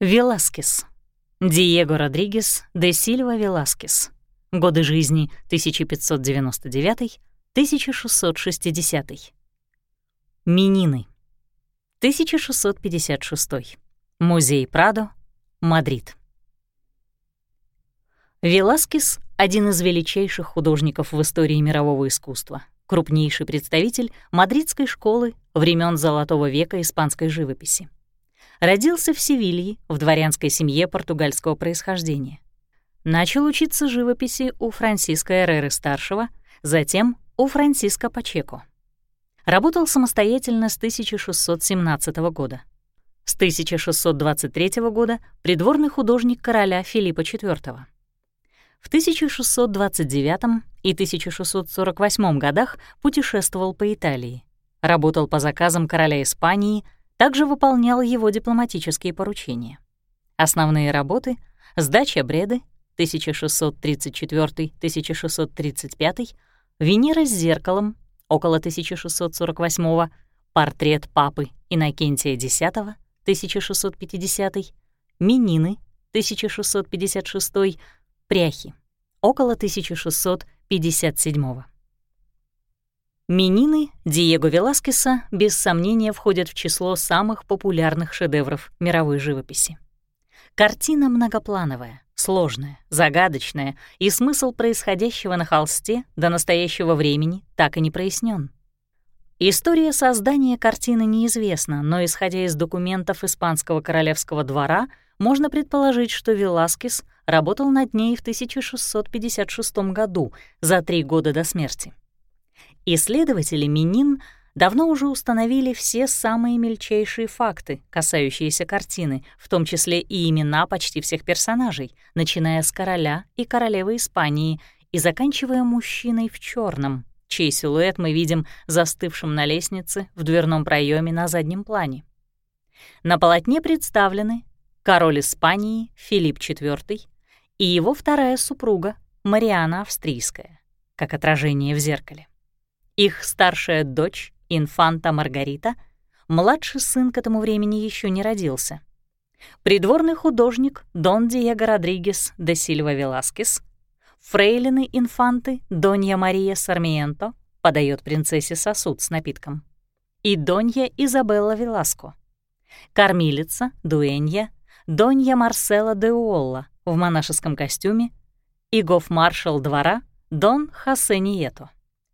Веласкес. Диего Родригес де Сильва Веласкес. Годы жизни 1599-1660. Менины. 1656. Музей Прадо, Мадрид. Веласкес — один из величайших художников в истории мирового искусства, крупнейший представитель мадридской школы времен Золотого века испанской живописи. Родился в Севилье в дворянской семье португальского происхождения. Начал учиться живописи у Франсиско Эреры-старшего, затем у Франсиско Пачеко. Работал самостоятельно с 1617 года. С 1623 года придворный художник короля Филиппа IV. В 1629 и 1648 годах путешествовал по Италии. Работал по заказам короля Испании, также выполнял его дипломатические поручения. Основные работы — «Сдача бреды» 1634-1635, «Венера с зеркалом» около 1648 «Портрет папы Иннокентия X» 1650 «Минины» 1656 Пряхи. Около 1657 Минины Диего Веласкеса без сомнения входят в число самых популярных шедевров мировой живописи. Картина многоплановая, сложная, загадочная, и смысл происходящего на холсте до настоящего времени так и не прояснен. История создания картины неизвестна, но, исходя из документов испанского королевского двора, можно предположить, что Веласкес работал над ней в 1656 году, за три года до смерти. Исследователи Минин давно уже установили все самые мельчайшие факты, касающиеся картины, в том числе и имена почти всех персонажей, начиная с короля и королевы Испании и заканчивая мужчиной в черном, чей силуэт мы видим застывшим на лестнице в дверном проеме на заднем плане. На полотне представлены король Испании Филипп IV и его вторая супруга Мариана Австрийская, как отражение в зеркале. Их старшая дочь, инфанта Маргарита, младший сын к этому времени еще не родился. Придворный художник Дон Диего Родригес де Сильва Веласкес, фрейлины инфанты Донья Мария Сармиенто подает принцессе сосуд с напитком, и Донья Изабелла Веласко, кормилица, дуэнья Донья Марсела де Уолла в монашеском костюме и гофмаршал двора Дон Хосе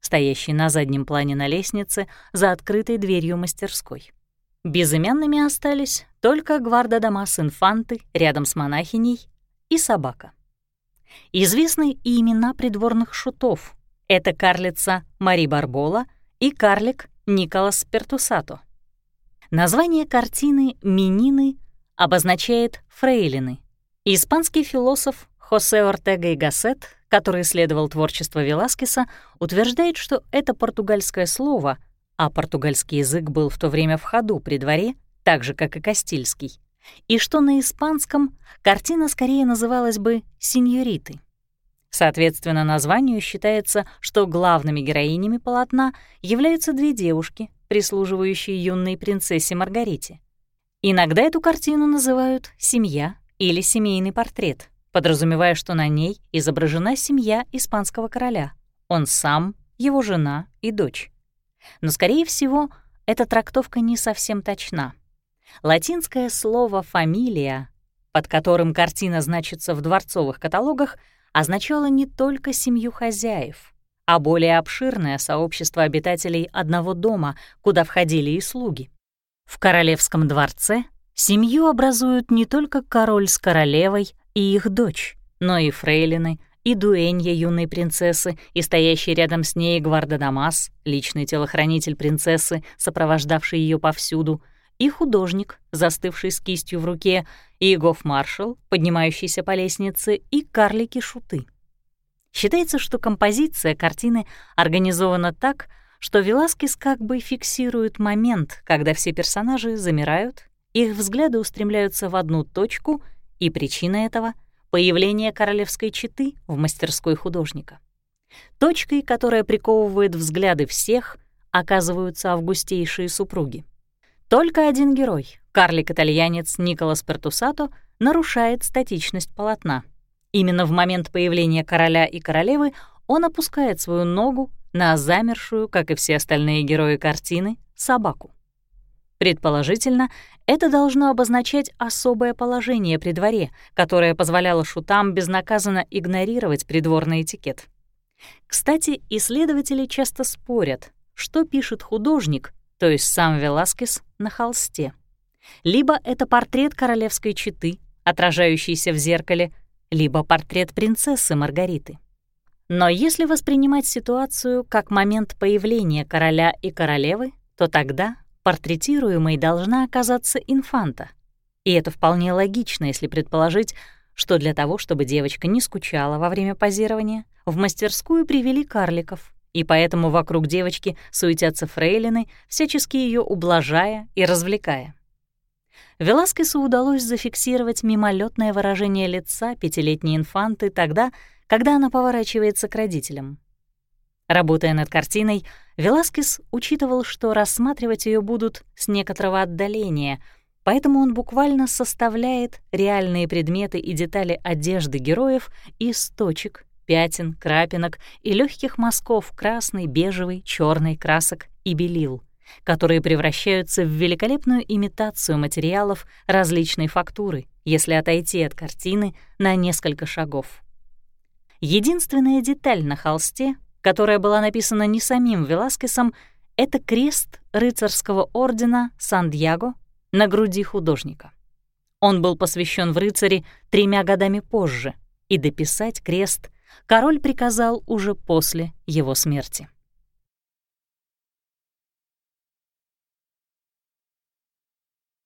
стоящий на заднем плане на лестнице за открытой дверью мастерской. Безымянными остались только гварда Дамас Инфанты рядом с монахиней и собака. Известны и имена придворных шутов. Это карлица Мари Барбола и карлик Николас Пертусато. Название картины «Минины» обозначает фрейлины. Испанский философ Хосе Ортега и Гассет, который исследовал творчество Веласкеса, утверждает, что это португальское слово, а португальский язык был в то время в ходу при дворе, так же, как и кастильский, и что на испанском картина скорее называлась бы «синьориты». Соответственно, названию считается, что главными героинями полотна являются две девушки, прислуживающие юной принцессе Маргарите. Иногда эту картину называют «семья» или «семейный портрет», подразумевая, что на ней изображена семья испанского короля, он сам, его жена и дочь. Но, скорее всего, эта трактовка не совсем точна. Латинское слово «фамилия», под которым картина значится в дворцовых каталогах, означало не только семью хозяев, а более обширное сообщество обитателей одного дома, куда входили и слуги. В королевском дворце семью образуют не только король с королевой и их дочь, но и фрейлины, и дуэнья юной принцессы, и стоящий рядом с ней Гварда Дамас, личный телохранитель принцессы, сопровождавший ее повсюду, и художник, застывший с кистью в руке, и гофмаршал, поднимающийся по лестнице, и карлики-шуты. Считается, что композиция картины организована так, что Веласкес как бы фиксирует момент, когда все персонажи замирают, их взгляды устремляются в одну точку, и причина этого — появление королевской четы в мастерской художника. Точкой, которая приковывает взгляды всех, оказываются августейшие супруги. Только один герой, Карлик-итальянец Николас Пертусато нарушает статичность полотна. Именно в момент появления короля и королевы он опускает свою ногу на замершую, как и все остальные герои картины, собаку. Предположительно, это должно обозначать особое положение при дворе, которое позволяло шутам безнаказанно игнорировать придворный этикет. Кстати, исследователи часто спорят, что пишет художник, то есть сам Веласкес, на холсте. Либо это портрет королевской четы, отражающийся в зеркале, либо портрет принцессы Маргариты. Но если воспринимать ситуацию как момент появления короля и королевы, то тогда портретируемой должна оказаться инфанта. И это вполне логично, если предположить, что для того, чтобы девочка не скучала во время позирования, в мастерскую привели карликов, и поэтому вокруг девочки суетятся фрейлины, всячески ее ублажая и развлекая. Веласкесу удалось зафиксировать мимолетное выражение лица пятилетней инфанты тогда, когда она поворачивается к родителям. Работая над картиной, Веласкес учитывал, что рассматривать ее будут с некоторого отдаления, поэтому он буквально составляет реальные предметы и детали одежды героев из точек, пятен, крапинок и легких мазков красной, бежевой, черной красок и белил, которые превращаются в великолепную имитацию материалов различной фактуры, если отойти от картины на несколько шагов. Единственная деталь на холсте которая была написана не самим Веласкесом, это крест рыцарского ордена Сан-Дьяго на груди художника. Он был посвящен в рыцари тремя годами позже, и дописать крест король приказал уже после его смерти.